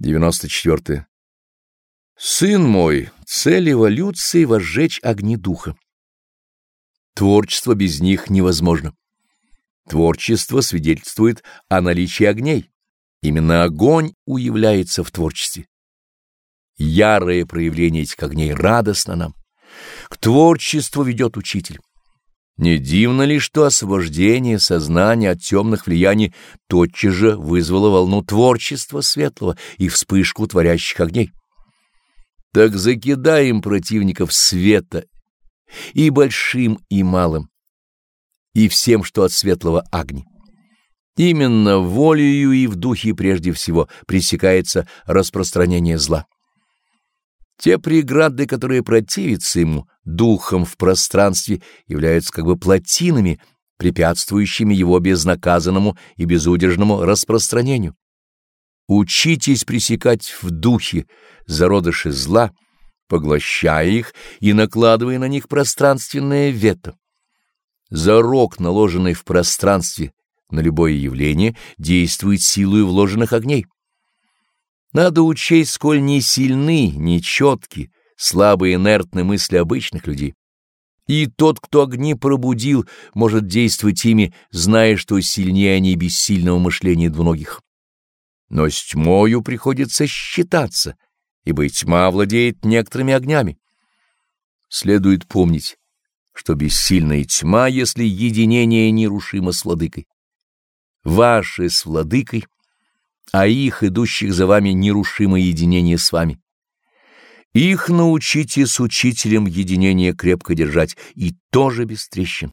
94. Сын мой, цель эволюции — возжечь огни духа. Творчество без них невозможно. Творчество свидетельствует о наличии огней. Именно огонь уявляется в творчестве. Ярое проявление этих огней радостно нам. К творчеству ведет учитель. Не дивно ли, что освобождение сознания от темных влияний тотчас же вызвало волну творчества светлого и вспышку творящих огней? Так закидаем противников света и большим, и малым, и всем, что от светлого огня. Именно волею и в духе прежде всего пресекается распространение зла. Те преграды, которые противятся ему духом в пространстве, являются как бы плотинами, препятствующими его безнаказанному и безудержному распространению. Учитесь пресекать в духе зародыши зла, поглощая их и накладывая на них пространственное вето. Зарок, наложенный в пространстве на любое явление, действует силой вложенных огней. Надо учесть, сколь не сильны, не четки, слабые инертные мысли обычных людей. И тот, кто огни пробудил, может действовать ими, зная, что сильнее они бессильного мышления двуногих. Но с тьмою приходится считаться, ибо тьма владеет некоторыми огнями. Следует помнить, что бессильная тьма, если единение нерушимо с владыкой. Ваше с владыкой — а их, идущих за вами, нерушимое единение с вами. Их научите с учителем единение крепко держать, и тоже без трещин.